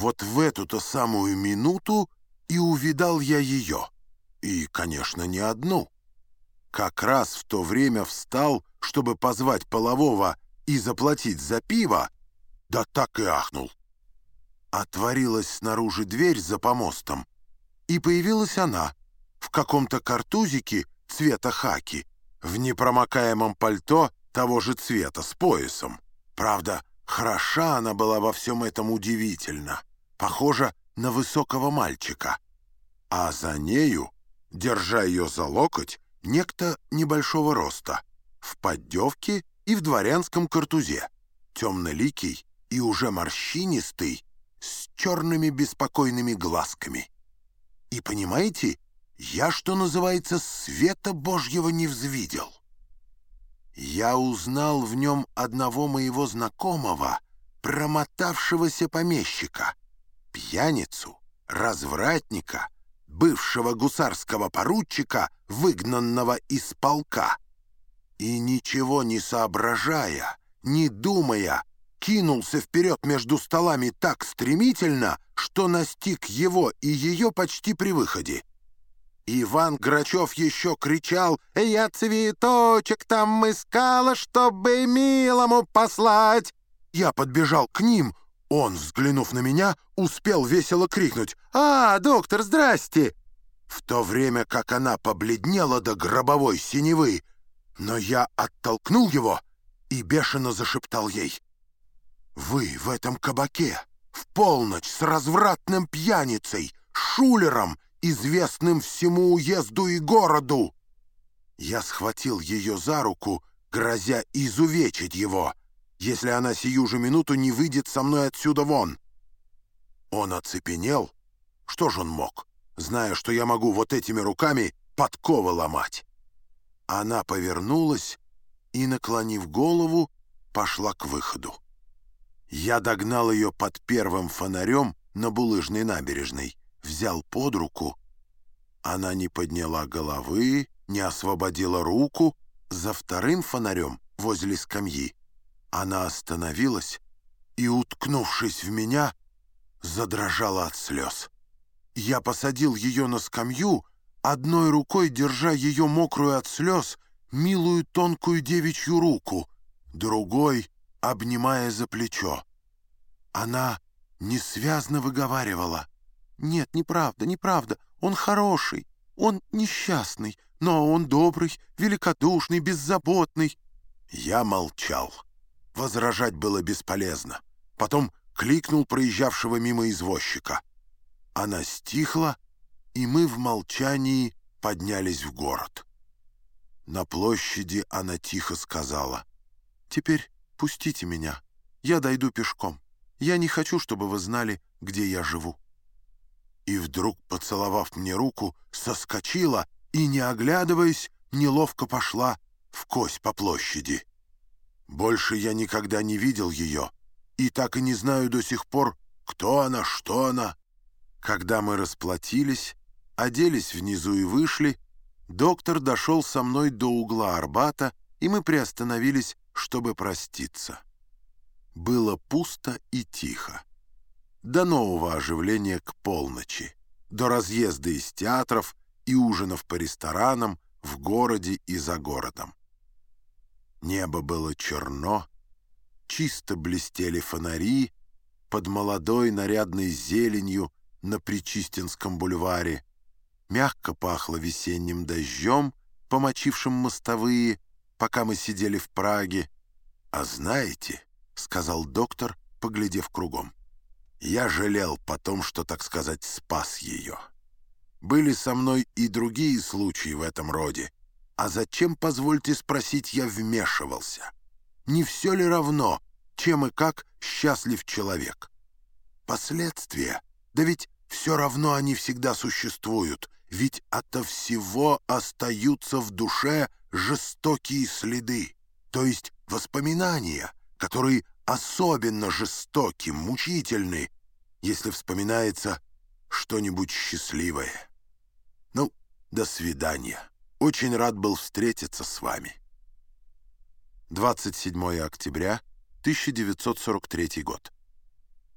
Вот в эту-то самую минуту и увидал я ее. И, конечно, не одну. Как раз в то время встал, чтобы позвать полового и заплатить за пиво, да так и ахнул. Отворилась снаружи дверь за помостом, и появилась она в каком-то картузике цвета хаки, в непромокаемом пальто того же цвета, с поясом. Правда, хороша она была во всем этом удивительно, похожа на высокого мальчика. А за нею, держа ее за локоть, некто небольшого роста, в поддевке и в дворянском картузе, темноликий и уже морщинистый, с черными беспокойными глазками. И понимаете, я, что называется, света Божьего не взвидел. Я узнал в нем одного моего знакомого, промотавшегося помещика, пьяницу, развратника, бывшего гусарского поручика, выгнанного из полка. И ничего не соображая, не думая, кинулся вперед между столами так стремительно, что настиг его и ее почти при выходе. Иван Грачев еще кричал «Я цветочек там искала, чтобы милому послать!» Я подбежал к ним. Он, взглянув на меня, успел весело крикнуть «А, доктор, здрасте!» В то время как она побледнела до гробовой синевы, но я оттолкнул его и бешено зашептал ей вы в этом кабаке в полночь с развратным пьяницей, шулером, известным всему уезду и городу. Я схватил ее за руку, грозя изувечить его, если она сию же минуту не выйдет со мной отсюда вон. Он оцепенел. Что же он мог, зная, что я могу вот этими руками подковы ломать? Она повернулась и, наклонив голову, пошла к выходу. Я догнал ее под первым фонарем на булыжной набережной, взял под руку. Она не подняла головы, не освободила руку. За вторым фонарем возле скамьи она остановилась и, уткнувшись в меня, задрожала от слез. Я посадил ее на скамью, одной рукой держа ее мокрую от слез, милую тонкую девичью руку, другой — обнимая за плечо. Она несвязно выговаривала. «Нет, неправда, неправда. Он хороший, он несчастный, но он добрый, великодушный, беззаботный». Я молчал. Возражать было бесполезно. Потом кликнул проезжавшего мимо извозчика. Она стихла, и мы в молчании поднялись в город. На площади она тихо сказала, «Теперь Пустите меня. Я дойду пешком. Я не хочу, чтобы вы знали, где я живу». И вдруг, поцеловав мне руку, соскочила и, не оглядываясь, неловко пошла в кость по площади. Больше я никогда не видел ее, и так и не знаю до сих пор, кто она, что она. Когда мы расплатились, оделись внизу и вышли, доктор дошел со мной до угла Арбата, и мы приостановились чтобы проститься. Было пусто и тихо. До нового оживления к полночи, до разъезда из театров и ужинов по ресторанам в городе и за городом. Небо было черно, чисто блестели фонари под молодой нарядной зеленью на Причистинском бульваре, мягко пахло весенним дождем, помочившим мостовые, пока мы сидели в Праге. А знаете, — сказал доктор, поглядев кругом, — я жалел потом, что, так сказать, спас ее. Были со мной и другие случаи в этом роде. А зачем, позвольте спросить, я вмешивался? Не все ли равно, чем и как счастлив человек? Последствия, да ведь все равно они всегда существуют, ведь ото всего остаются в душе жестокие следы, то есть воспоминания, которые особенно жестоки, мучительны, если вспоминается что-нибудь счастливое. Ну, до свидания. Очень рад был встретиться с вами. 27 октября 1943 год.